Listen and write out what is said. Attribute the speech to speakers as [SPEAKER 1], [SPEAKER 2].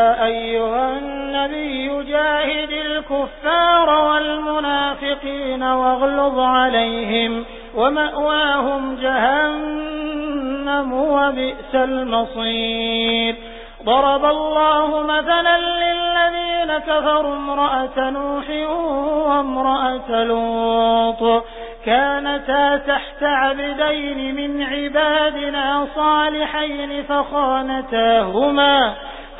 [SPEAKER 1] يا أيها النبي جاهد الكفار والمنافقين واغلظ عليهم ومأواهم جهنم وبئس المصير. ضرب الله مثلا للذين كفروا امرأة نوح وامرأة لوط. كانتا تحت عبدين من عبادنا صالحين فخانتاهما